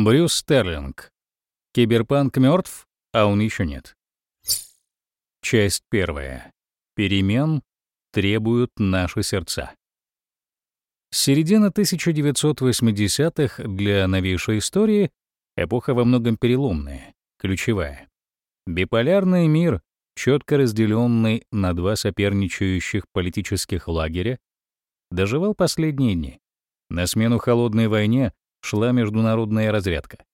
Брюс Стерлинг. Киберпанк мертв, а он еще нет. Часть первая. Перемен требуют наши сердца. Середина 1980-х для новейшей истории — эпоха во многом переломная, ключевая. Биполярный мир, четко разделенный на два соперничающих политических лагеря, доживал последние дни. На смену холодной войне шла международная разрядка.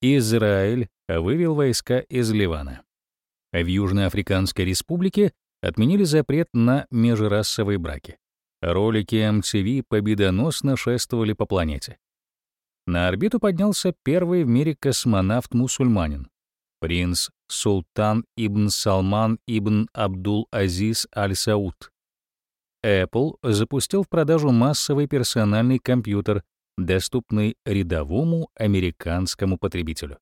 Израиль вывел войска из Ливана. В Южноафриканской республике отменили запрет на межрасовые браки. Ролики MTV победоносно шествовали по планете. На орбиту поднялся первый в мире космонавт-мусульманин, принц Султан ибн Салман ибн Абдул-Азиз Аль-Сауд. Apple запустил в продажу массовый персональный компьютер, доступный рядовому американскому потребителю.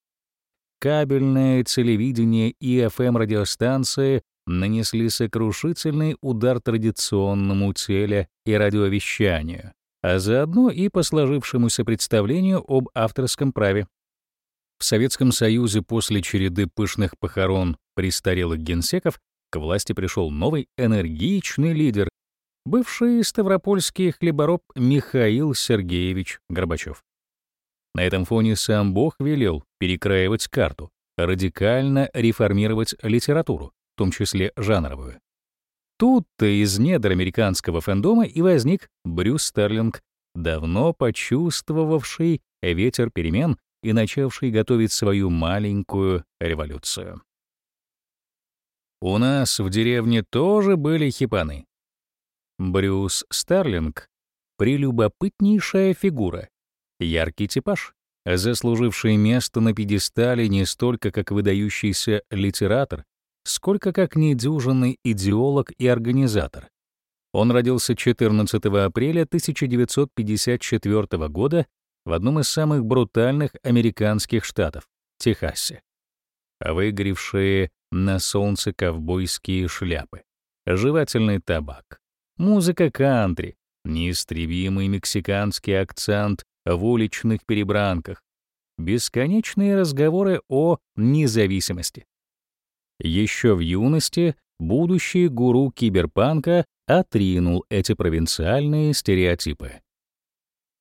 Кабельное телевидение и FM-радиостанции нанесли сокрушительный удар традиционному теле- и радиовещанию, а заодно и по сложившемуся представлению об авторском праве. В Советском Союзе после череды пышных похорон престарелых генсеков к власти пришел новый энергичный лидер, бывший ставропольский хлебороб Михаил Сергеевич Горбачев. На этом фоне сам Бог велел перекраивать карту, радикально реформировать литературу, в том числе жанровую. Тут-то из недр американского фэндома и возник Брюс Стерлинг, давно почувствовавший ветер перемен и начавший готовить свою маленькую революцию. У нас в деревне тоже были хипаны. Брюс Стерлинг — прелюбопытнейшая фигура, яркий типаж, заслуживший место на пьедестале не столько как выдающийся литератор, сколько как недюжинный идеолог и организатор. Он родился 14 апреля 1954 года в одном из самых брутальных американских штатов — Техасе. Выгоревшие на солнце ковбойские шляпы, жевательный табак, музыка кантри, неистребимый мексиканский акцент в уличных перебранках, бесконечные разговоры о независимости. Еще в юности будущий гуру киберпанка отринул эти провинциальные стереотипы.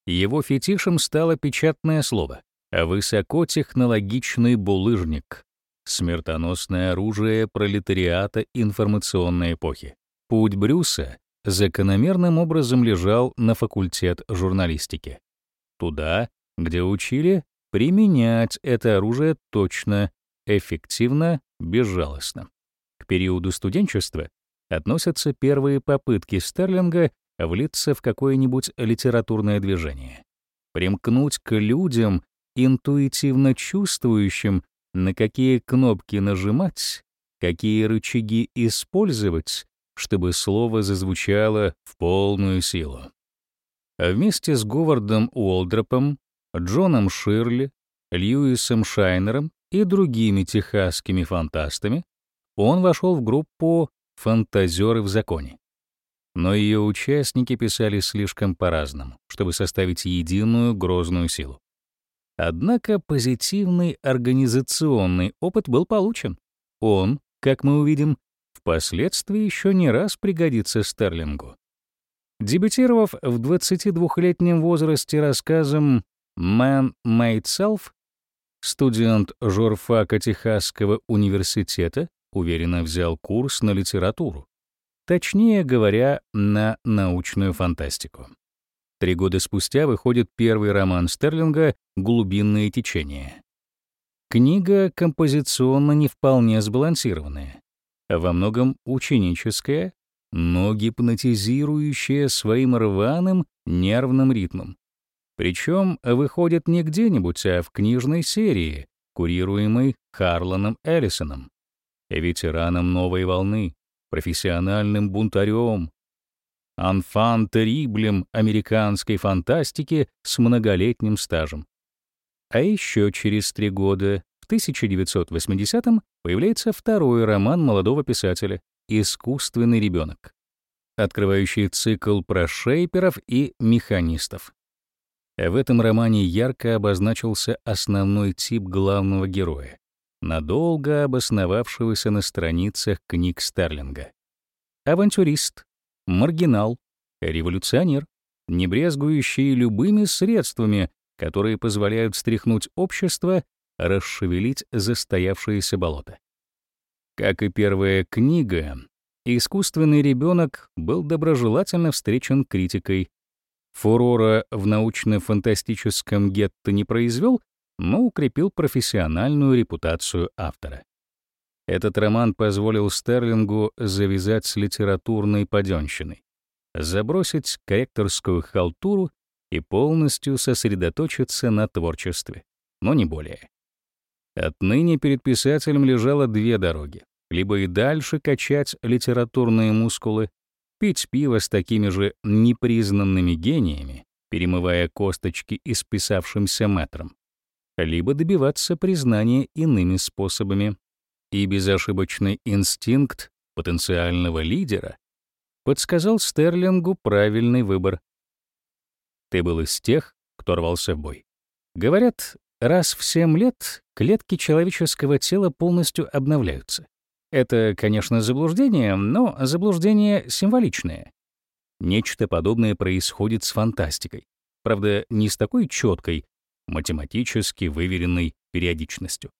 Его фетишем стало печатное слово «высокотехнологичный булыжник», смертоносное оружие пролетариата информационной эпохи. Путь Брюса закономерным образом лежал на факультет журналистики. Туда, где учили применять это оружие точно, эффективно, безжалостно. К периоду студенчества относятся первые попытки Стерлинга влиться в какое-нибудь литературное движение, примкнуть к людям, интуитивно чувствующим, на какие кнопки нажимать, какие рычаги использовать, чтобы слово зазвучало в полную силу. А вместе с Говардом Уолдропом, Джоном Ширли, Льюисом Шайнером и другими техасскими фантастами он вошел в группу «Фантазеры в законе». Но ее участники писали слишком по-разному, чтобы составить единую грозную силу. Однако позитивный организационный опыт был получен. Он, как мы увидим, впоследствии еще не раз пригодится Стерлингу. Дебютировав в 22-летнем возрасте рассказом «Man Made Self», студент журфака Техасского университета уверенно взял курс на литературу, точнее говоря, на научную фантастику. Три года спустя выходит первый роман Стерлинга «Глубинные течения». Книга композиционно не вполне сбалансированная, во многом ученическая, но гипнотизирующая своим рваным нервным ритмом. Причем выходит не где-нибудь, а в книжной серии, курируемой Харланом Эллисоном, ветераном новой волны, профессиональным бунтарем, анфан териблем американской фантастики с многолетним стажем. А еще через три года, в 1980-м, появляется второй роман молодого писателя «Искусственный ребенок», открывающий цикл про шейперов и механистов. В этом романе ярко обозначился основной тип главного героя, надолго обосновавшегося на страницах книг Старлинга. Авантюрист, маргинал, революционер, не брезгующий любыми средствами, которые позволяют стряхнуть общество, расшевелить застоявшееся болото. Как и первая книга, искусственный ребенок был доброжелательно встречен критикой. Фурора в научно-фантастическом гетто не произвел, но укрепил профессиональную репутацию автора. Этот роман позволил Стерлингу завязать с литературной паденщиной, забросить корректорскую халтуру и полностью сосредоточиться на творчестве, но не более. Отныне перед писателем лежало две дороги. Либо и дальше качать литературные мускулы, пить пиво с такими же непризнанными гениями, перемывая косточки исписавшимся метром, либо добиваться признания иными способами. И безошибочный инстинкт потенциального лидера подсказал Стерлингу правильный выбор. Ты был из тех, кто рвался в бой. Говорят, раз в 7 лет клетки человеческого тела полностью обновляются. Это, конечно, заблуждение, но заблуждение символичное. Нечто подобное происходит с фантастикой. Правда, не с такой четкой, математически выверенной периодичностью.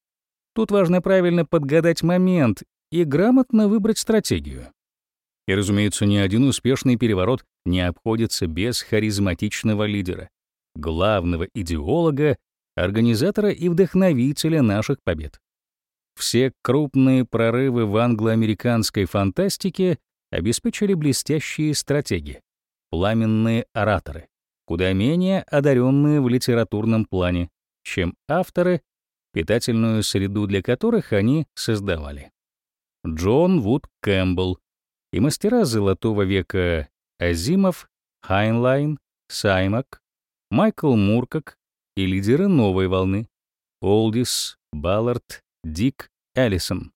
Тут важно правильно подгадать момент и грамотно выбрать стратегию. И, разумеется, ни один успешный переворот не обходится без харизматичного лидера, главного идеолога, организатора и вдохновителя наших побед. Все крупные прорывы в англо-американской фантастике обеспечили блестящие стратеги, пламенные ораторы, куда менее одаренные в литературном плане, чем авторы, питательную среду для которых они создавали. Джон Вуд Кэмпбелл, и мастера Золотого века Азимов, Хайнлайн, Саймак, Майкл Муркок и лидеры новой волны Олдис, Баллард, Дик, Эллисон.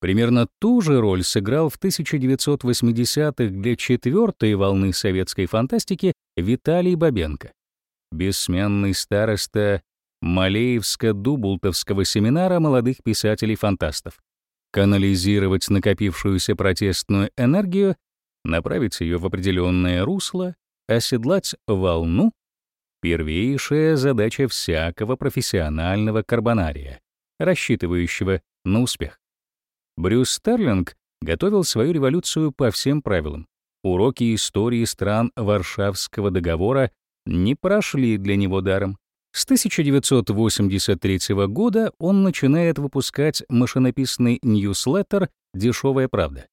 Примерно ту же роль сыграл в 1980-х для четвертой волны советской фантастики Виталий Бабенко, бессменный староста Малеевско-Дубултовского семинара молодых писателей-фантастов, канализировать накопившуюся протестную энергию, направить ее в определенное русло, оседлать волну — первейшая задача всякого профессионального карбонария, рассчитывающего на успех. Брюс Стерлинг готовил свою революцию по всем правилам. Уроки истории стран Варшавского договора не прошли для него даром. С 1983 года он начинает выпускать машинописный ньюслеттер «Дешевая правда»,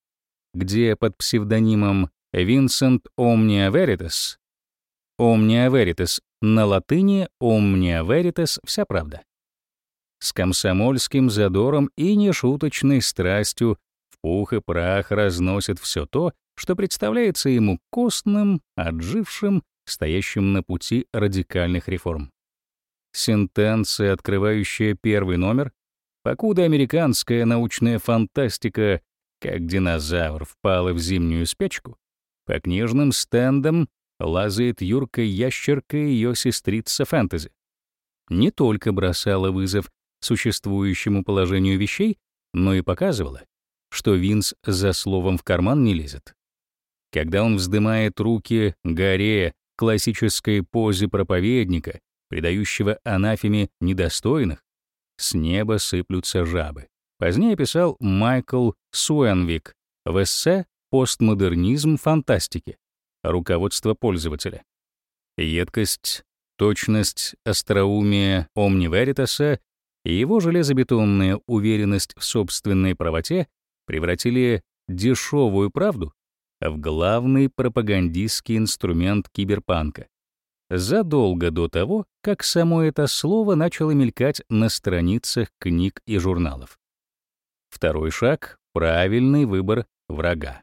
где под псевдонимом Винсент Omnia Veritas Omnia Veritas на латыни Omnia Veritas вся правда. С комсомольским задором и нешуточной страстью в пух и прах разносит все то, что представляется ему костным, отжившим, стоящим на пути радикальных реформ сентенция, открывающая первый номер, покуда американская научная фантастика, как динозавр, впала в зимнюю спячку, по книжным стендам лазает Юрка Ящерка и ее сестрица фэнтези. Не только бросала вызов существующему положению вещей, но и показывала, что Винс за словом в карман не лезет. Когда он вздымает руки горе классической позе проповедника предающего анафеме недостойных, с неба сыплются жабы. Позднее писал Майкл Суэнвик в эссе «Постмодернизм фантастики. Руководство пользователя». Едкость, точность, остроумие Омни Веритаса и его железобетонная уверенность в собственной правоте превратили дешевую правду в главный пропагандистский инструмент киберпанка задолго до того, как само это слово начало мелькать на страницах книг и журналов. Второй шаг — правильный выбор врага.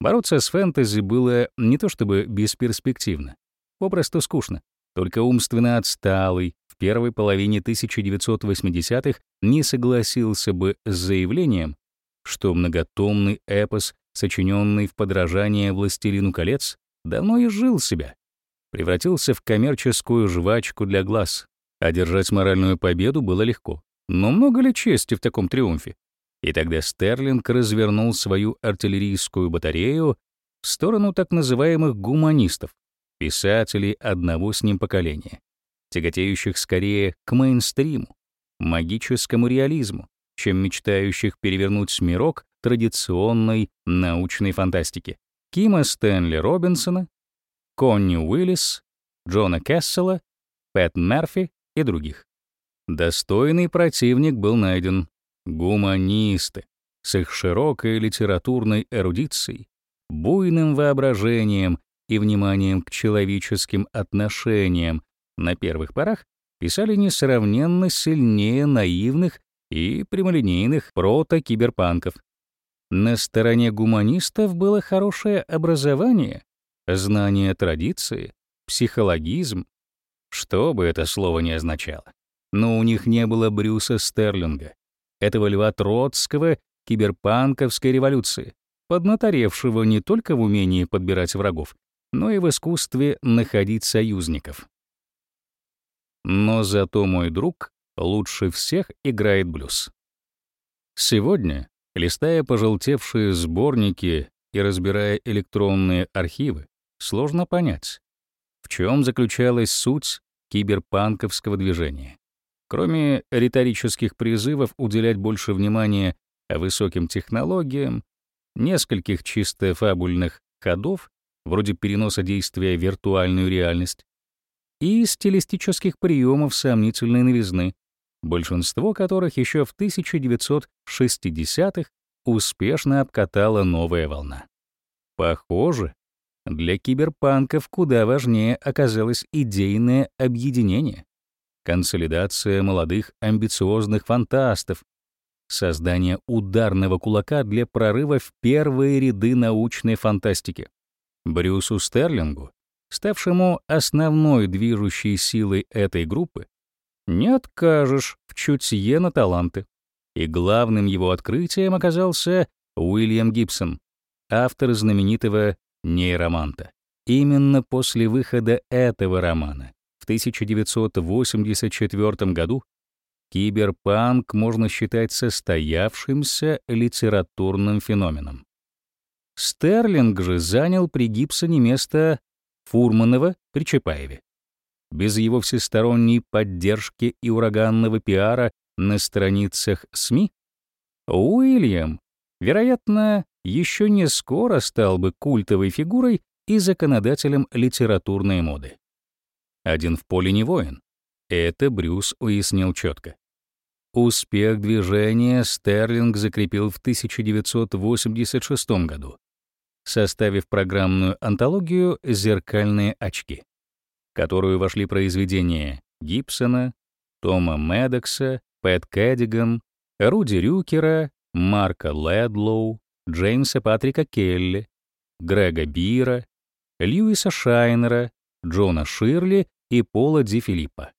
Бороться с фэнтези было не то чтобы бесперспективно, попросту скучно. Только умственно отсталый в первой половине 1980-х не согласился бы с заявлением, что многотомный эпос, сочиненный в подражание «Властелину колец», давно изжил себя превратился в коммерческую жвачку для глаз. Одержать моральную победу было легко. Но много ли чести в таком триумфе? И тогда Стерлинг развернул свою артиллерийскую батарею в сторону так называемых гуманистов, писателей одного с ним поколения, тяготеющих скорее к мейнстриму, магическому реализму, чем мечтающих перевернуть мирок традиционной научной фантастики. Кима Стэнли Робинсона, Конни Уиллис, Джона Кессела, Пэт Мерфи и других. Достойный противник был найден — гуманисты с их широкой литературной эрудицией, буйным воображением и вниманием к человеческим отношениям на первых порах писали несравненно сильнее наивных и прямолинейных прото-киберпанков. На стороне гуманистов было хорошее образование, знание традиции, психологизм, что бы это слово ни означало. Но у них не было Брюса Стерлинга, этого льва Троцкого киберпанковской революции, поднаторевшего не только в умении подбирать врагов, но и в искусстве находить союзников. Но зато мой друг лучше всех играет блюз. Сегодня, листая пожелтевшие сборники и разбирая электронные архивы, сложно понять, в чем заключалась суть киберпанковского движения. Кроме риторических призывов уделять больше внимания высоким технологиям, нескольких чисто фабульных ходов, вроде переноса действия в виртуальную реальность, и стилистических приемов сомнительной новизны, большинство которых еще в 1960-х успешно обкатала новая волна. Похоже, для киберпанков куда важнее оказалось идейное объединение, консолидация молодых амбициозных фантастов, создание ударного кулака для прорыва в первые ряды научной фантастики. Брюсу Стерлингу ставшему основной движущей силой этой группы, не откажешь в чутье на таланты. И главным его открытием оказался Уильям Гибсон, автор знаменитого «Нейроманта». Именно после выхода этого романа 1984 году киберпанк можно считать состоявшимся литературным феноменом. Стерлинг же занял при Гибсоне место Фурманова при Чапаеве. Без его всесторонней поддержки и ураганного пиара на страницах СМИ Уильям, вероятно, еще не скоро стал бы культовой фигурой и законодателем литературной моды. Один в поле не воин. Это Брюс уяснил четко. Успех движения Стерлинг закрепил в 1986 году, составив программную антологию «Зеркальные очки», в которую вошли произведения Гибсона, Тома Медокса, Пэт Кэддиган, Руди Рюкера, Марка Ледлоу, Джеймса Патрика Келли, Грега Бира, Льюиса Шайнера, Джона Ширли и Пола Ди Филиппа.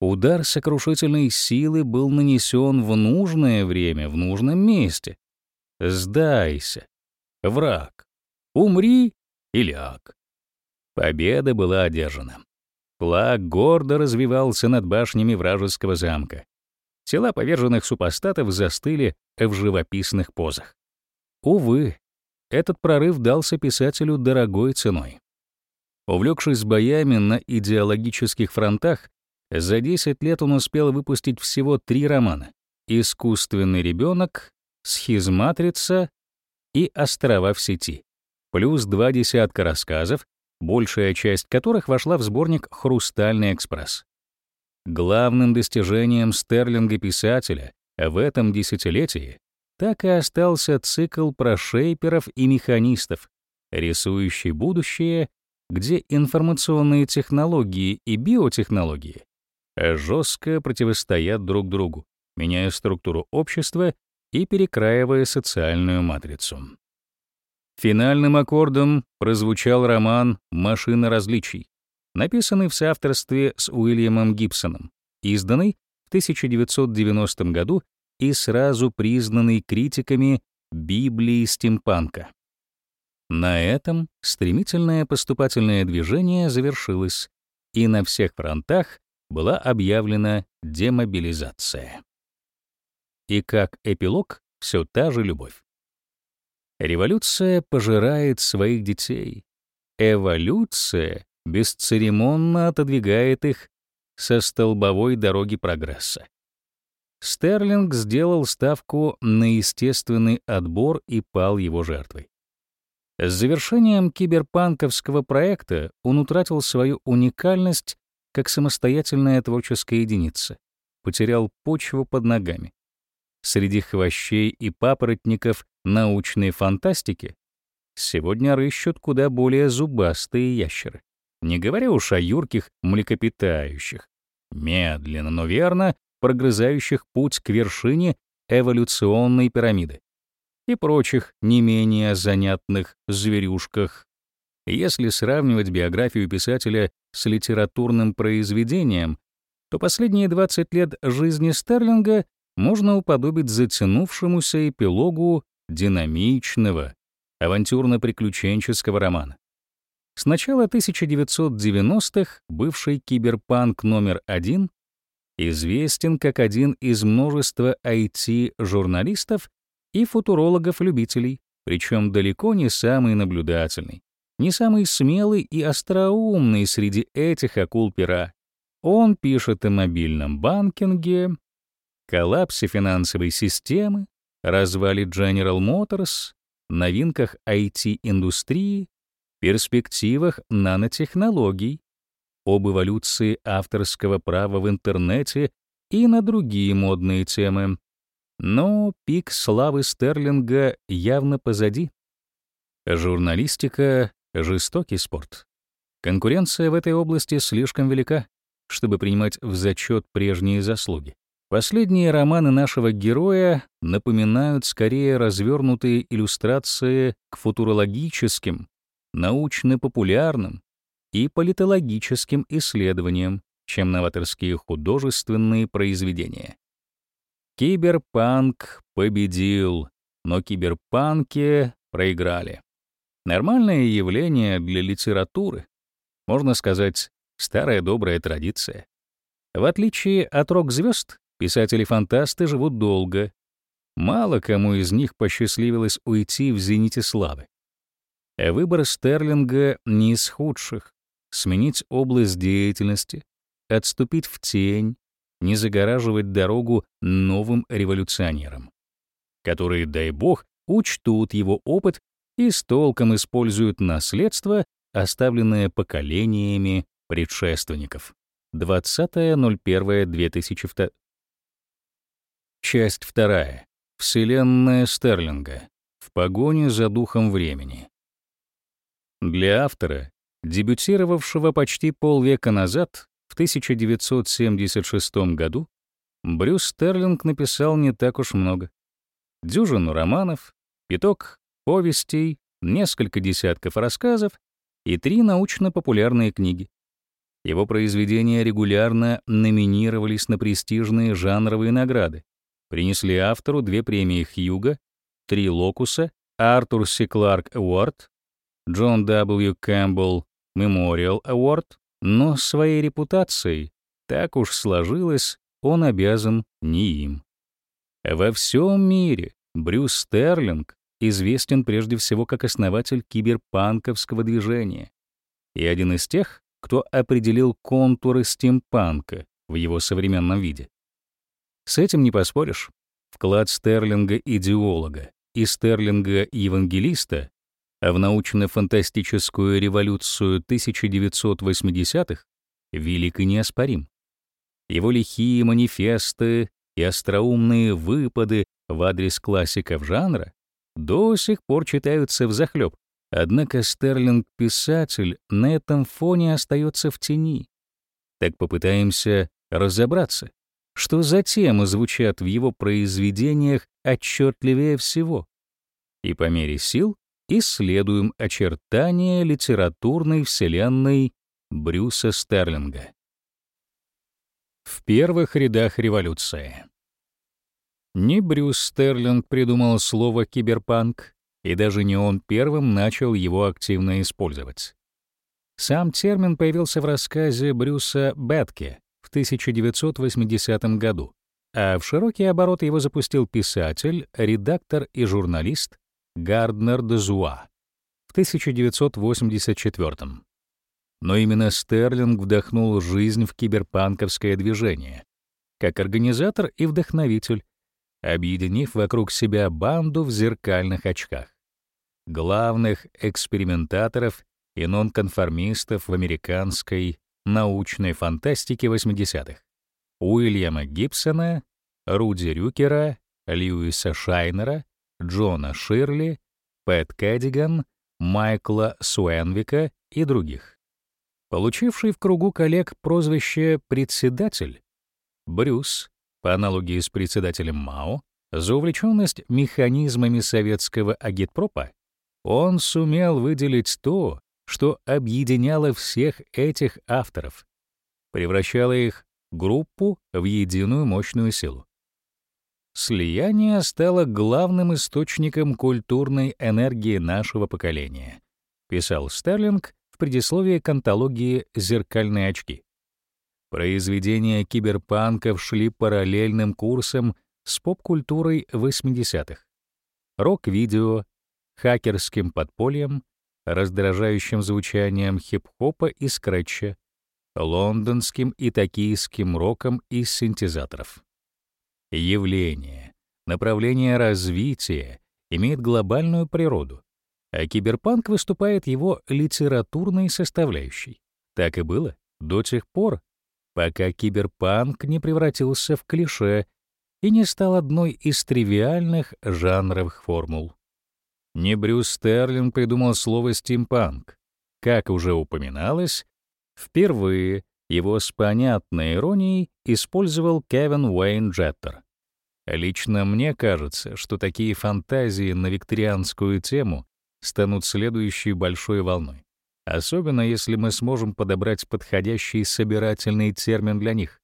Удар сокрушительной силы был нанесен в нужное время, в нужном месте. Сдайся, враг. Умри и ляг. Победа была одержана. Флаг гордо развивался над башнями вражеского замка. Тела поверженных супостатов застыли в живописных позах. Увы, этот прорыв дался писателю дорогой ценой. Увлекшись боями на идеологических фронтах, за 10 лет он успел выпустить всего три романа «Искусственный ребенок», «Схизматрица» и «Острова в сети» плюс два десятка рассказов, большая часть которых вошла в сборник «Хрустальный экспресс». Главным достижением Стерлинга-писателя в этом десятилетии так и остался цикл про шейперов и механистов, рисующий будущее, где информационные технологии и биотехнологии жестко противостоят друг другу, меняя структуру общества и перекраивая социальную матрицу. Финальным аккордом прозвучал роман «Машина различий», написанный в соавторстве с Уильямом Гибсоном, изданный в 1990 году и сразу признанный критиками Библии стимпанка. На этом стремительное поступательное движение завершилось, и на всех фронтах была объявлена демобилизация. И как эпилог все та же любовь. Революция пожирает своих детей. Эволюция бесцеремонно отодвигает их со столбовой дороги прогресса. Стерлинг сделал ставку на естественный отбор и пал его жертвой. С завершением киберпанковского проекта он утратил свою уникальность как самостоятельная творческая единица, потерял почву под ногами. Среди хвощей и папоротников научной фантастики сегодня рыщут куда более зубастые ящеры, не говоря уж о юрких млекопитающих, медленно, но верно прогрызающих путь к вершине эволюционной пирамиды и прочих не менее занятных зверюшках. Если сравнивать биографию писателя с литературным произведением, то последние 20 лет жизни Стерлинга можно уподобить затянувшемуся эпилогу динамичного, авантюрно-приключенческого романа. С начала 1990-х бывший киберпанк номер один известен как один из множества IT-журналистов и футурологов-любителей, причем далеко не самый наблюдательный, не самый смелый и остроумный среди этих акул пера. Он пишет о мобильном банкинге, коллапсе финансовой системы, развале General Motors, новинках IT-индустрии, перспективах нанотехнологий, об эволюции авторского права в интернете и на другие модные темы. Но пик славы Стерлинга явно позади. Журналистика — жестокий спорт. Конкуренция в этой области слишком велика, чтобы принимать в зачет прежние заслуги. Последние романы нашего героя напоминают скорее развернутые иллюстрации к футурологическим, научно-популярным и политологическим исследованиям, чем новаторские художественные произведения. Киберпанк победил, но киберпанки проиграли. Нормальное явление для литературы, можно сказать, старая добрая традиция. В отличие от рок-звезд, писатели-фантасты живут долго. Мало кому из них посчастливилось уйти в зените славы. Выбор Стерлинга не из худших сменить область деятельности, отступить в тень, не загораживать дорогу новым революционерам, которые, дай бог, учтут его опыт и с толком используют наследство, оставленное поколениями предшественников. 20.01.2002 Часть вторая. Вселенная Стерлинга. В погоне за духом времени. Для автора дебютировавшего почти полвека назад, в 1976 году, Брюс Стерлинг написал не так уж много. Дюжину романов, пяток повестей, несколько десятков рассказов и три научно-популярные книги. Его произведения регулярно номинировались на престижные жанровые награды, принесли автору две премии Хьюга, три Локуса, Артур Си Кларк Эуард, Джон W. Кэмпбелл Memorial Award, но своей репутацией так уж сложилось, он обязан не им. Во всем мире Брюс Стерлинг известен прежде всего как основатель киберпанковского движения и один из тех, кто определил контуры стимпанка в его современном виде. С этим не поспоришь. Вклад Стерлинга-идеолога и Стерлинга-евангелиста а в научно-фантастическую революцию 1980-х велик и неоспорим. Его лихие манифесты и остроумные выпады в адрес классиков жанра до сих пор читаются взахлёб, однако Стерлинг-писатель на этом фоне остается в тени. Так попытаемся разобраться, что затем звучат в его произведениях отчетливее всего. И по мере сил исследуем очертания литературной вселенной Брюса Стерлинга. В первых рядах революции. Не Брюс Стерлинг придумал слово «киберпанк», и даже не он первым начал его активно использовать. Сам термин появился в рассказе Брюса Бетке в 1980 году, а в широкий оборот его запустил писатель, редактор и журналист Гарднер Дезуа в 1984. Но именно Стерлинг вдохнул жизнь в киберпанковское движение, как организатор и вдохновитель, объединив вокруг себя банду в зеркальных очках. Главных экспериментаторов и нонконформистов в американской научной фантастике 80-х. Уильяма Гибсона, Руди Рюкера, Льюиса Шайнера, Джона Ширли, Пэт Кэддиган, Майкла Суэнвика и других. Получивший в кругу коллег прозвище «председатель», Брюс, по аналогии с председателем Мао, за увлеченность механизмами советского агитпропа, он сумел выделить то, что объединяло всех этих авторов, превращало их группу в единую мощную силу. Слияние стало главным источником культурной энергии нашего поколения, писал Стерлинг в предисловии к антологии «Зеркальные очки». Произведения киберпанков шли параллельным курсом с поп-культурой 80-х. Рок-видео, хакерским подпольем, раздражающим звучанием хип-хопа и скретча, лондонским и токийским роком из синтезаторов. Явление, направление развития имеет глобальную природу, а киберпанк выступает его литературной составляющей. Так и было до тех пор, пока киберпанк не превратился в клише и не стал одной из тривиальных жанровых формул. Не Брюс Стерлинг придумал слово «стимпанк». Как уже упоминалось, впервые его с понятной иронией использовал Кевин Уэйн Джеттер. Лично мне кажется, что такие фантазии на викторианскую тему станут следующей большой волной особенно если мы сможем подобрать подходящий собирательный термин для них.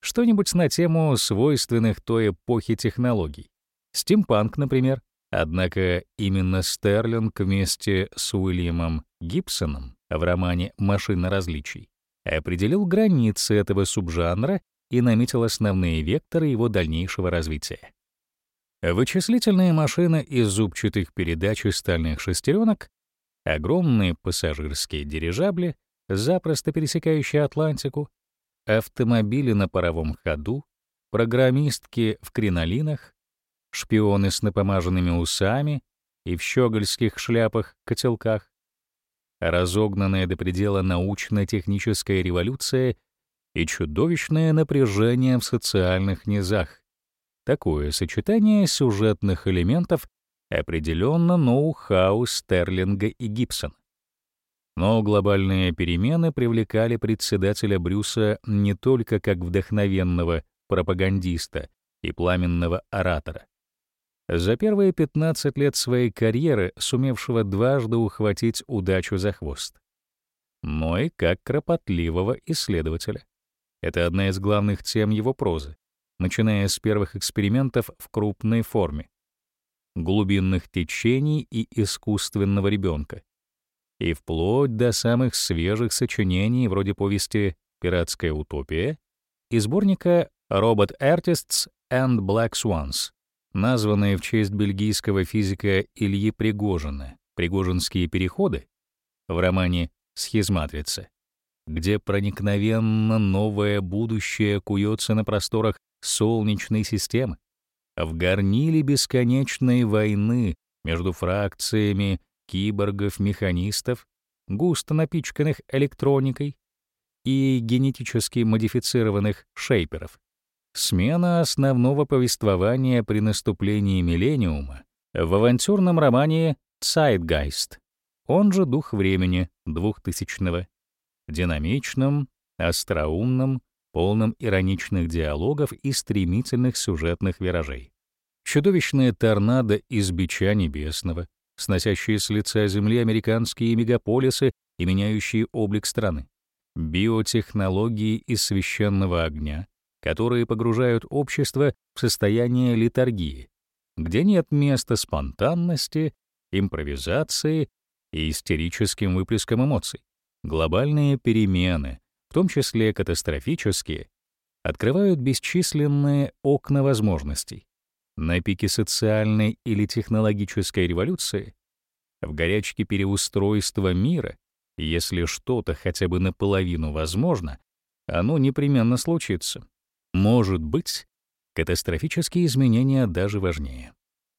Что-нибудь на тему свойственных той эпохи технологий. Стимпанк, например. Однако именно Стерлинг вместе с Уильямом Гибсоном в романе «Машина различий» определил границы этого субжанра и наметил основные векторы его дальнейшего развития. Вычислительная машина из зубчатых передач и стальных шестеренок огромные пассажирские дирижабли, запросто пересекающие Атлантику, автомобили на паровом ходу, программистки в кринолинах, шпионы с напомаженными усами и в щегольских шляпах-котелках, разогнанная до предела научно-техническая революция и чудовищное напряжение в социальных низах. Такое сочетание сюжетных элементов определенно ноу-хау Стерлинга и Гибсона. Но глобальные перемены привлекали председателя Брюса не только как вдохновенного пропагандиста и пламенного оратора. За первые 15 лет своей карьеры сумевшего дважды ухватить удачу за хвост, но и как кропотливого исследователя. Это одна из главных тем его прозы, начиная с первых экспериментов в крупной форме, глубинных течений и искусственного ребенка, и вплоть до самых свежих сочинений вроде повести «Пиратская утопия» и сборника «Robot Artists and Black Swans», названные в честь бельгийского физика Ильи Пригожина «Пригожинские переходы» в романе «Схизматрица», где проникновенно новое будущее куется на просторах Солнечной системы, в горниле бесконечной войны между фракциями киборгов-механистов, густо напичканных электроникой, и генетически модифицированных шейперов. Смена основного повествования при наступлении миллениума в авантюрном романе «Zeitgeist», он же «Дух времени» 2000-го, динамичном, остроумном, полном ироничных диалогов и стремительных сюжетных виражей. Чудовищная торнадо из бича небесного, сносящие с лица земли американские мегаполисы и меняющие облик страны. Биотехнологии из священного огня, которые погружают общество в состояние литургии, где нет места спонтанности импровизации и истерическим выплеском эмоций. Глобальные перемены, в том числе катастрофические, открывают бесчисленные окна возможностей. На пике социальной или технологической революции, в горячке переустройства мира, если что-то хотя бы наполовину возможно, оно непременно случится. Может быть, катастрофические изменения даже важнее.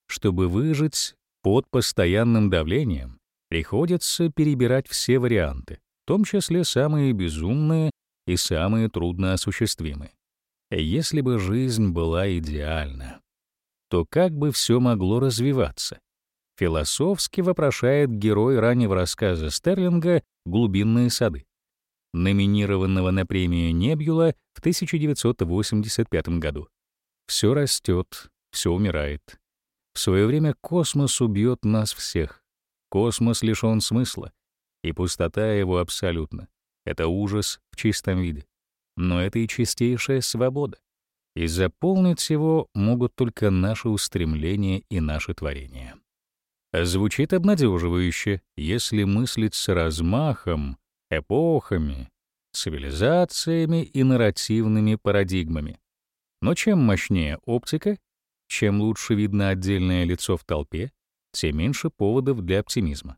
Чтобы выжить под постоянным давлением, приходится перебирать все варианты, в том числе самые безумные и самые трудноосуществимые. Если бы жизнь была идеальна, то как бы все могло развиваться? Философски вопрошает герой раннего рассказа Стерлинга «Глубинные сады», номинированного на премию Небюла в 1985 году. Все растет, все умирает. В свое время космос убьет нас всех. Космос лишен смысла, и пустота его абсолютно. Это ужас в чистом виде. Но это и чистейшая свобода. И заполнить его могут только наши устремления и наши творения. Звучит обнадеживающе, если мыслить с размахом, эпохами, цивилизациями и нарративными парадигмами. Но чем мощнее оптика, чем лучше видно отдельное лицо в толпе, тем меньше поводов для оптимизма.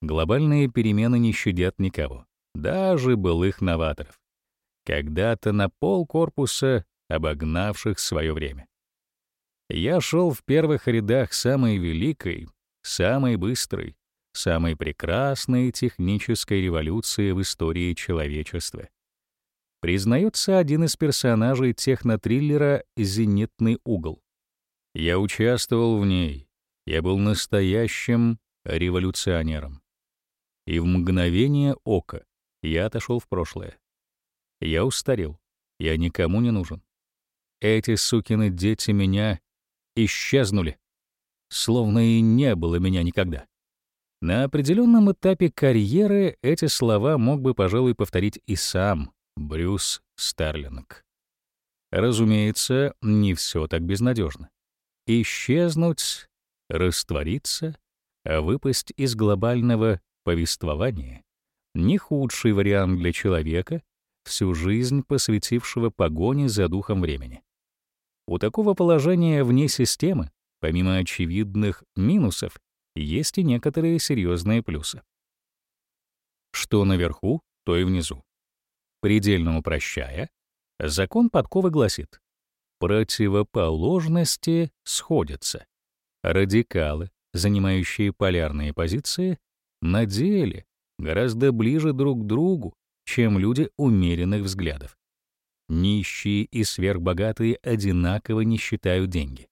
Глобальные перемены не щадят никого, даже былых новаторов. Когда-то на пол корпуса, обогнавших свое время. Я шел в первых рядах самой великой, самой быстрой, самой прекрасной технической революции в истории человечества. Признается один из персонажей технотриллера «Зенитный угол». Я участвовал в ней. Я был настоящим революционером. И в мгновение ока я отошел в прошлое. Я устарел. Я никому не нужен. Эти сукины дети меня исчезнули, словно и не было меня никогда. На определенном этапе карьеры эти слова мог бы, пожалуй, повторить и сам Брюс Старлинг. Разумеется, не все так безнадежно. Исчезнуть, раствориться, а выпасть из глобального повествования — не худший вариант для человека, всю жизнь посвятившего погоне за духом времени. У такого положения вне системы, помимо очевидных минусов, есть и некоторые серьезные плюсы. Что наверху, то и внизу. Предельно упрощая, закон подковы гласит, противоположности сходятся. Радикалы, занимающие полярные позиции, на деле гораздо ближе друг к другу, чем люди умеренных взглядов. Нищие и сверхбогатые одинаково не считают деньги.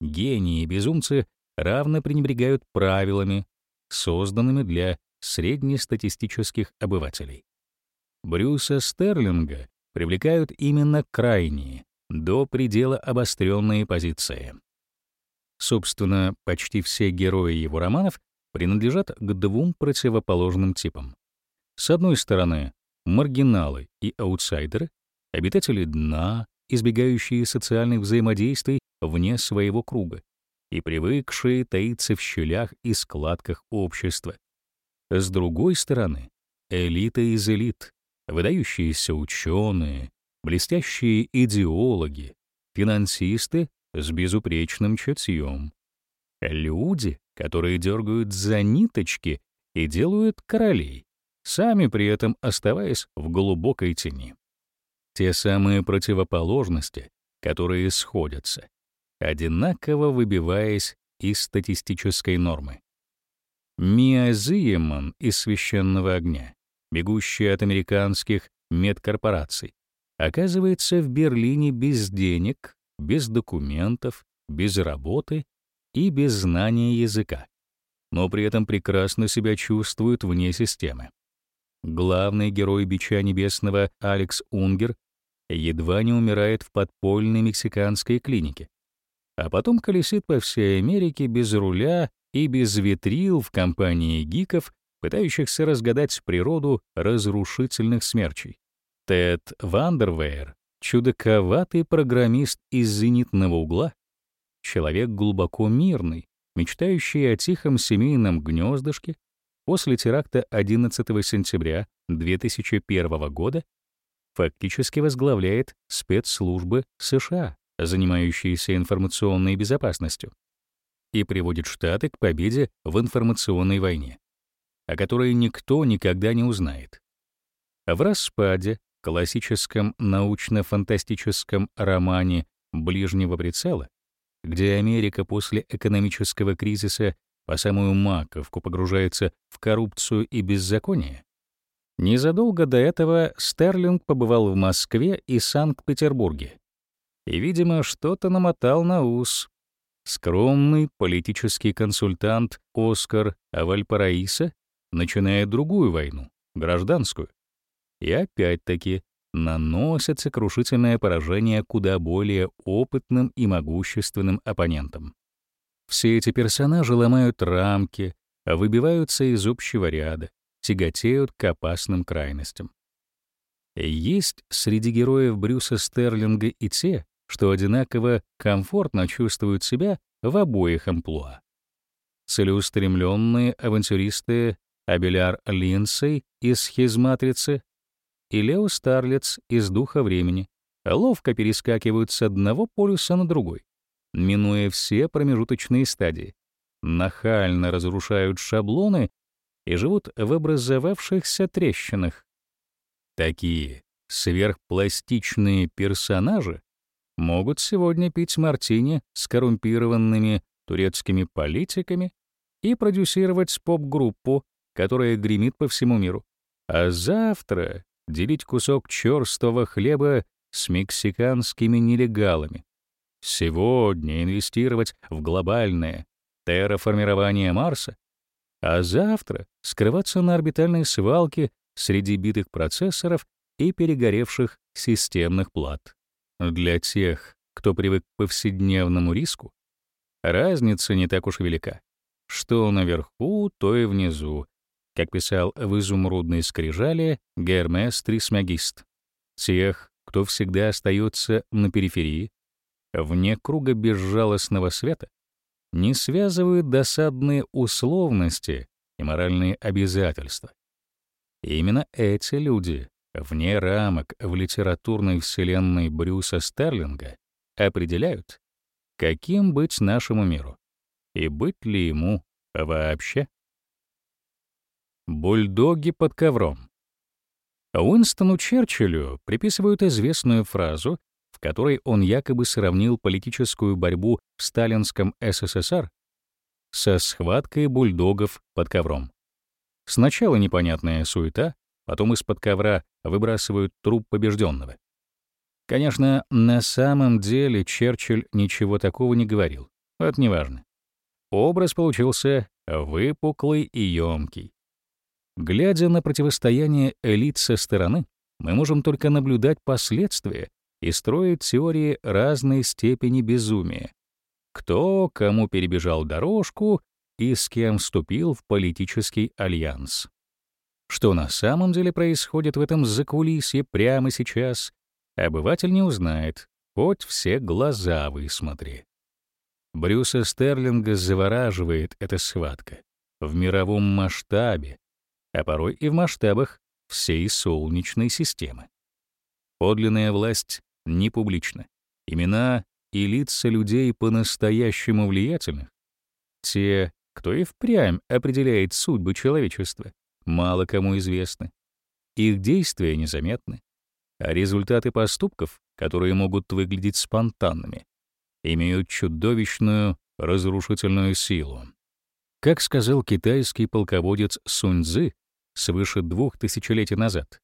Гении и безумцы равно пренебрегают правилами, созданными для среднестатистических обывателей. Брюса Стерлинга привлекают именно крайние, до предела обостренные позиции. Собственно, почти все герои его романов принадлежат к двум противоположным типам. С одной стороны, маргиналы и аутсайдеры, обитатели дна, избегающие социальных взаимодействий вне своего круга, и привыкшие таиться в щелях и складках общества. С другой стороны, элита из элит, выдающиеся ученые, блестящие идеологи, финансисты с безупречным чутьем. Люди, которые дергают за ниточки и делают королей, сами при этом оставаясь в глубокой тени. Те самые противоположности, которые сходятся, одинаково выбиваясь из статистической нормы. Миа Зиеман из «Священного огня», бегущая от американских медкорпораций, оказывается в Берлине без денег, без документов, без работы и без знания языка, но при этом прекрасно себя чувствует вне системы. Главный герой «Бича небесного» Алекс Унгер едва не умирает в подпольной мексиканской клинике, а потом колесит по всей Америке без руля и без ветрил в компании гиков, пытающихся разгадать природу разрушительных смерчей. Тед Вандервейер, чудаковатый программист из зенитного угла, человек глубоко мирный, мечтающие о тихом семейном гнездышке, после теракта 11 сентября 2001 года фактически возглавляет спецслужбы США, занимающиеся информационной безопасностью, и приводит Штаты к победе в информационной войне, о которой никто никогда не узнает. В распаде, классическом научно-фантастическом романе «Ближнего прицела», где Америка после экономического кризиса по самую маковку погружается в коррупцию и беззаконие, незадолго до этого Стерлинг побывал в Москве и Санкт-Петербурге и, видимо, что-то намотал на ус. Скромный политический консультант Оскар Авальпараиса начинает другую войну, гражданскую, и опять-таки наносят сокрушительное поражение куда более опытным и могущественным оппонентам. Все эти персонажи ломают рамки, выбиваются из общего ряда, тяготеют к опасным крайностям. Есть среди героев Брюса Стерлинга и те, что одинаково комфортно чувствуют себя в обоих амплуа. Целеустремленные авантюристы Абеляр Линдсей из «Схизматрицы» и Лео Старлиц из «Духа времени» ловко перескакивают с одного полюса на другой, минуя все промежуточные стадии, нахально разрушают шаблоны и живут в образовавшихся трещинах. Такие сверхпластичные персонажи могут сегодня пить мартини с коррумпированными турецкими политиками и продюсировать поп-группу, которая гремит по всему миру. А завтра делить кусок черствого хлеба с мексиканскими нелегалами. Сегодня инвестировать в глобальное терраформирование Марса, а завтра скрываться на орбитальной свалке среди битых процессоров и перегоревших системных плат. Для тех, кто привык к повседневному риску, разница не так уж велика. Что наверху, то и внизу, как писал в «Изумрудной скрижале» Гермес Трисмагист. Тех, кто всегда остается на периферии, вне круга безжалостного света, не связывают досадные условности и моральные обязательства. И именно эти люди, вне рамок в литературной вселенной Брюса Стерлинга, определяют, каким быть нашему миру и быть ли ему вообще. Бульдоги под ковром. Уинстону Черчиллю приписывают известную фразу, в которой он якобы сравнил политическую борьбу в сталинском СССР со схваткой бульдогов под ковром. Сначала непонятная суета, потом из-под ковра выбрасывают труп побежденного. Конечно, на самом деле Черчилль ничего такого не говорил. Это неважно. Образ получился выпуклый и ёмкий. Глядя на противостояние элит со стороны, мы можем только наблюдать последствия и строить теории разной степени безумия. Кто кому перебежал дорожку и с кем вступил в политический альянс. Что на самом деле происходит в этом закулисье прямо сейчас, обыватель не узнает, хоть все глаза высмотри. Брюса Стерлинга завораживает эта схватка в мировом масштабе, а порой и в масштабах всей Солнечной системы. Подлинная власть не публична. Имена и лица людей по-настоящему влиятельных, те, кто и впрямь определяет судьбы человечества, мало кому известны. Их действия незаметны, а результаты поступков, которые могут выглядеть спонтанными, имеют чудовищную разрушительную силу. Как сказал китайский полководец Сунь Цзы, свыше двух тысячелетий назад.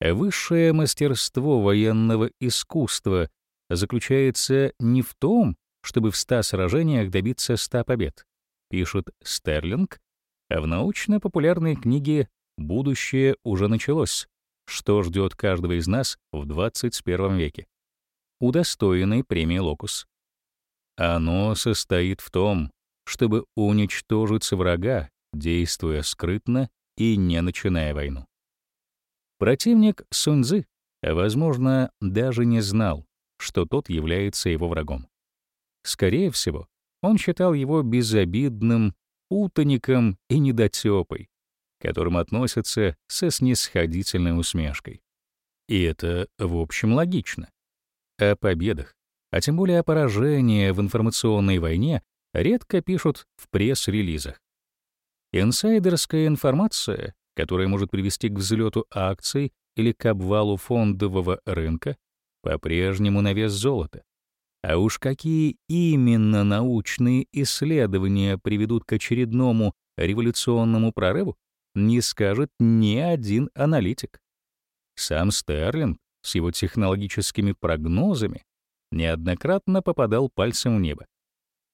Высшее мастерство военного искусства заключается не в том, чтобы в ста сражениях добиться ста побед, пишет Стерлинг, а в научно-популярной книге «Будущее уже началось. Что ждет каждого из нас в 21 веке?» удостоенной премии «Локус». Оно состоит в том, чтобы уничтожить врага, действуя скрытно и не начиная войну. Противник Суньцзы, возможно, даже не знал, что тот является его врагом. Скорее всего, Он считал его безобидным, утоником и недотёпой, к которым относятся со снисходительной усмешкой. И это, в общем, логично. О победах, а тем более о поражении в информационной войне, редко пишут в пресс-релизах. Инсайдерская информация, которая может привести к взлету акций или к обвалу фондового рынка, по-прежнему на вес золота. А уж какие именно научные исследования приведут к очередному революционному прорыву, не скажет ни один аналитик. Сам Стерлинг с его технологическими прогнозами неоднократно попадал пальцем в небо.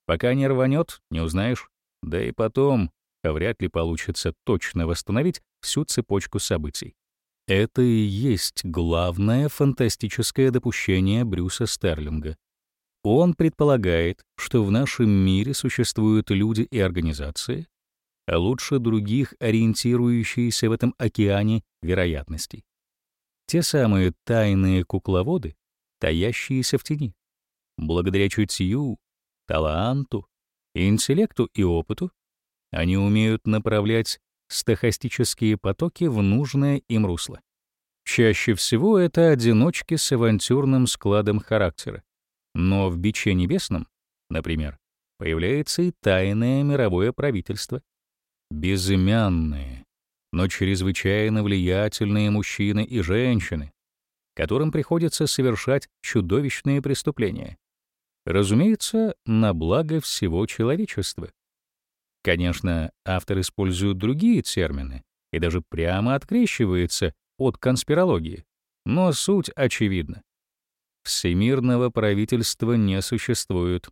Пока не рванет, не узнаешь. Да и потом вряд ли получится точно восстановить всю цепочку событий. Это и есть главное фантастическое допущение Брюса Стерлинга. Он предполагает, что в нашем мире существуют люди и организации, а лучше других ориентирующиеся в этом океане вероятностей. Те самые тайные кукловоды, таящиеся в тени. Благодаря чутью, таланту, интеллекту и опыту они умеют направлять стохастические потоки в нужное им русло. Чаще всего это одиночки с авантюрным складом характера. Но в «Биче небесном», например, появляется и тайное мировое правительство. Безымянные, но чрезвычайно влиятельные мужчины и женщины, которым приходится совершать чудовищные преступления. Разумеется, на благо всего человечества. Конечно, автор использует другие термины и даже прямо открещивается от конспирологии, но суть очевидна. Всемирного правительства не существует.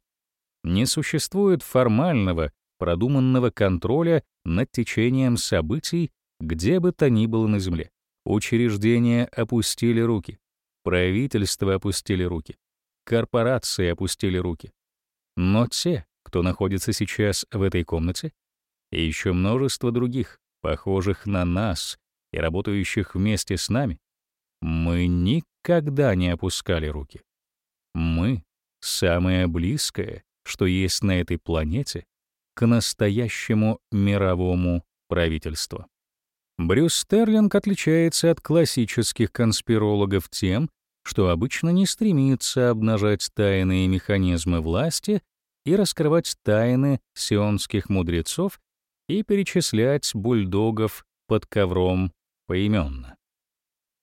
Не существует формального, продуманного контроля над течением событий где бы то ни было на Земле. Учреждения опустили руки, правительства опустили руки, корпорации опустили руки. Но те, кто находится сейчас в этой комнате, и еще множество других, похожих на нас и работающих вместе с нами, мы никогда не опускали руки. Мы — самое близкое, что есть на этой планете, к настоящему мировому правительству. Брюс Стерлинг отличается от классических конспирологов тем, что обычно не стремится обнажать тайные механизмы власти и раскрывать тайны сионских мудрецов и перечислять бульдогов под ковром поименно.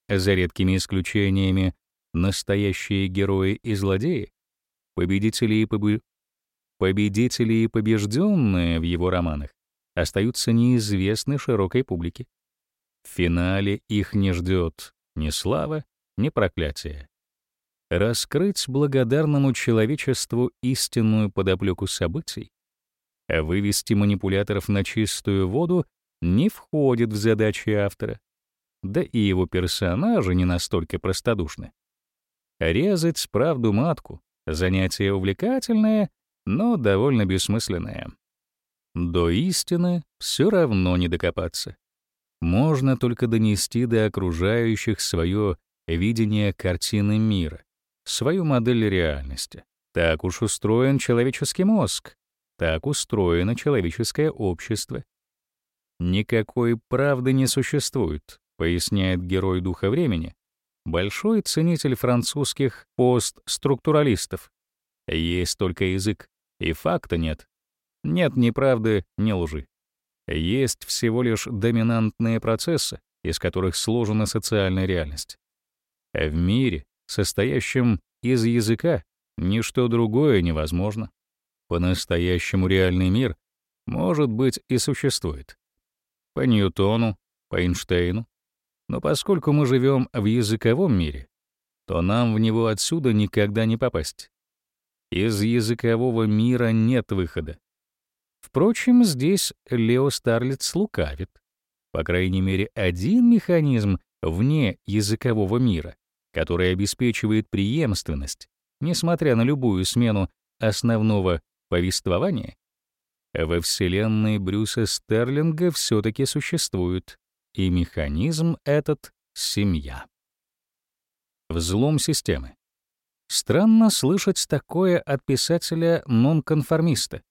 За редкими исключениями настоящие герои и злодеи, победители и, побы... победители и побежденные в его романах остаются неизвестны широкой публике. В финале их не ждет ни слава, ни проклятие. Раскрыть благодарному человечеству истинную подоплеку событий, а вывести манипуляторов на чистую воду не входит в задачи автора да и его персонажи не настолько простодушны. Резать правду матку — занятие увлекательное, но довольно бессмысленное. До истины все равно не докопаться. Можно только донести до окружающих свое видение картины мира, свою модель реальности. Так уж устроен человеческий мозг, так устроено человеческое общество. Никакой правды не существует, поясняет герой духа времени, большой ценитель французских постструктуралистов. Есть только язык, и факта нет. Нет ни правды, ни лжи. Есть всего лишь доминантные процессы, из которых сложена социальная реальность. А в мире, состоящем из языка, ничто другое невозможно. По-настоящему реальный мир, может быть, и существует. По Ньютону, по Эйнштейну, но поскольку мы живем в языковом мире, то нам в него отсюда никогда не попасть. Из языкового мира нет выхода. Впрочем, здесь Лео Старлиц лукавит. По крайней мере, один механизм вне языкового мира, который обеспечивает преемственность, несмотря на любую смену основного повествования, во вселенной Брюса Стерлинга все-таки существует. И механизм этот — семья. Взлом системы. Странно слышать такое от писателя-нонконформиста,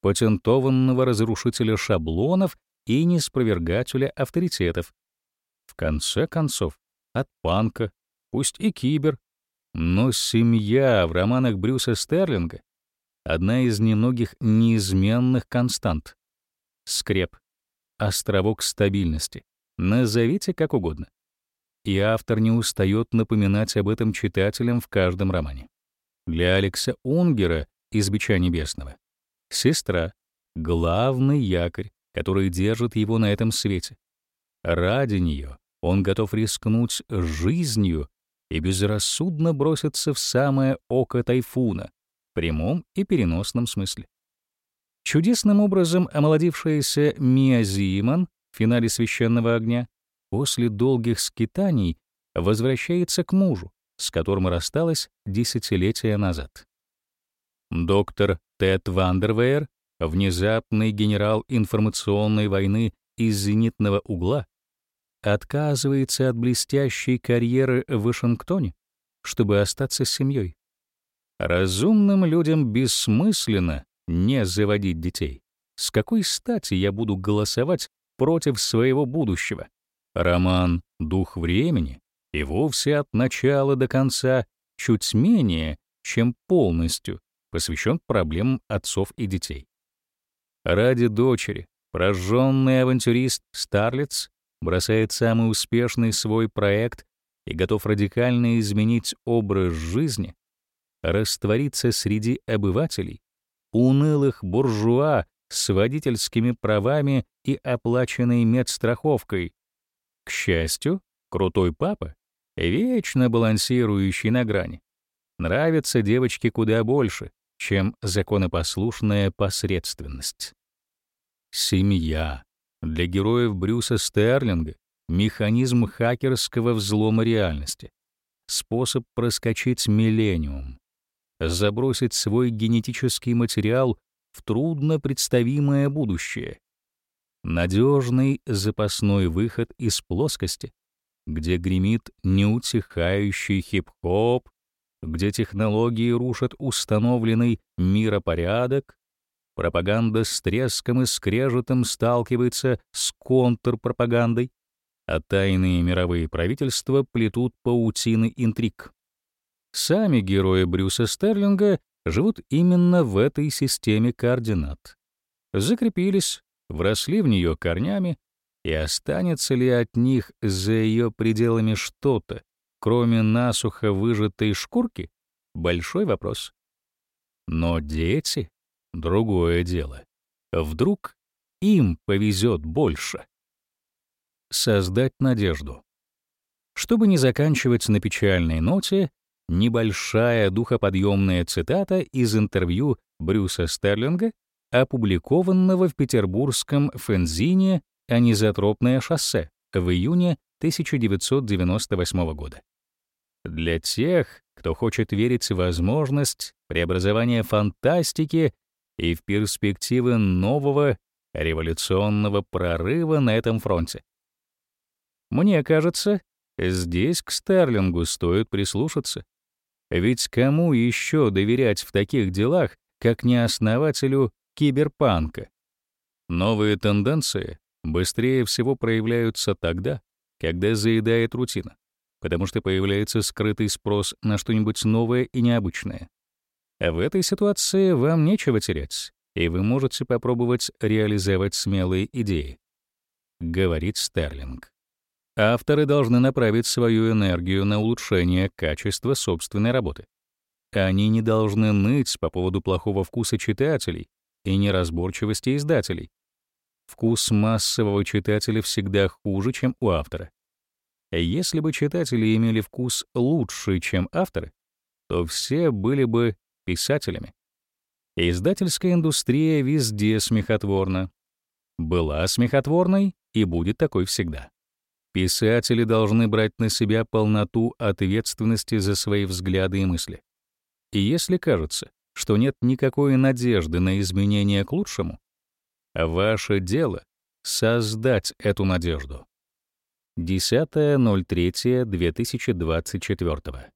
патентованного разрушителя шаблонов и неспровергателя авторитетов. В конце концов, от панка, пусть и кибер, но семья в романах Брюса Стерлинга — одна из немногих неизменных констант. Скреп, островок стабильности, назовите как угодно. И автор не устает напоминать об этом читателям в каждом романе. Для Алекса Унгера из «Бича небесного» сестра — главный якорь, который держит его на этом свете. Ради нее он готов рискнуть жизнью и безрассудно броситься в самое око тайфуна, в прямом и переносном смысле. Чудесным образом омолодившаяся Мия Зиман в финале «Священного огня» после долгих скитаний возвращается к мужу, с которым рассталась десятилетия назад. Доктор Тед Вандервейер, внезапный генерал информационной войны из зенитного угла, отказывается от блестящей карьеры в Вашингтоне, чтобы остаться с семьей. Разумным людям бессмысленно не заводить детей. С какой стати я буду голосовать против своего будущего? Роман «Дух времени» и вовсе от начала до конца чуть менее, чем полностью посвящен проблемам отцов и детей. Ради дочери прожженный авантюрист Старлиц бросает самый успешный свой проект и готов радикально изменить образ жизни, раствориться среди обывателей, унылых буржуа с водительскими правами и оплаченной медстраховкой. К счастью, крутой папа, вечно балансирующий на грани, нравится девочке куда больше, чем законопослушная посредственность. Семья для героев Брюса Стерлинга механизм хакерского взлома реальности, способ проскочить миллениум, забросить свой генетический материал в трудно представимое будущее, надежный запасной выход из плоскости, где гремит неутихающий хип-хоп, где технологии рушат установленный миропорядок, Пропаганда с треском и скрежетом сталкивается с контрпропагандой, а тайные мировые правительства плетут паутины интриг. Сами герои Брюса Стерлинга живут именно в этой системе координат. Закрепились, вросли в нее корнями, и останется ли от них за ее пределами что-то, кроме насухо выжатой шкурки? Большой вопрос. Но дети Другое дело. Вдруг им повезет больше. Создать надежду. Чтобы не заканчивать на печальной ноте, небольшая духоподъемная цитата из интервью Брюса Стерлинга, опубликованного в петербургском фензине «Анизотропное шоссе» в июне 1998 года. Для тех, кто хочет верить в возможность преобразования фантастики и в перспективы нового революционного прорыва на этом фронте. Мне кажется, здесь к Стерлингу стоит прислушаться. Ведь кому еще доверять в таких делах, как не основателю киберпанка? Новые тенденции быстрее всего проявляются тогда, когда заедает рутина, потому что появляется скрытый спрос на что-нибудь новое и необычное. В этой ситуации вам нечего терять, и вы можете попробовать реализовать смелые идеи. Говорит Стерлинг. Авторы должны направить свою энергию на улучшение качества собственной работы. Они не должны ныть по поводу плохого вкуса читателей и неразборчивости издателей. Вкус массового читателя всегда хуже, чем у автора. Если бы читатели имели вкус лучше, чем авторы, то все были бы писателями. Издательская индустрия везде смехотворна. Была смехотворной и будет такой всегда. Писатели должны брать на себя полноту ответственности за свои взгляды и мысли. И если кажется, что нет никакой надежды на изменения к лучшему, ваше дело — создать эту надежду. 10.03.2024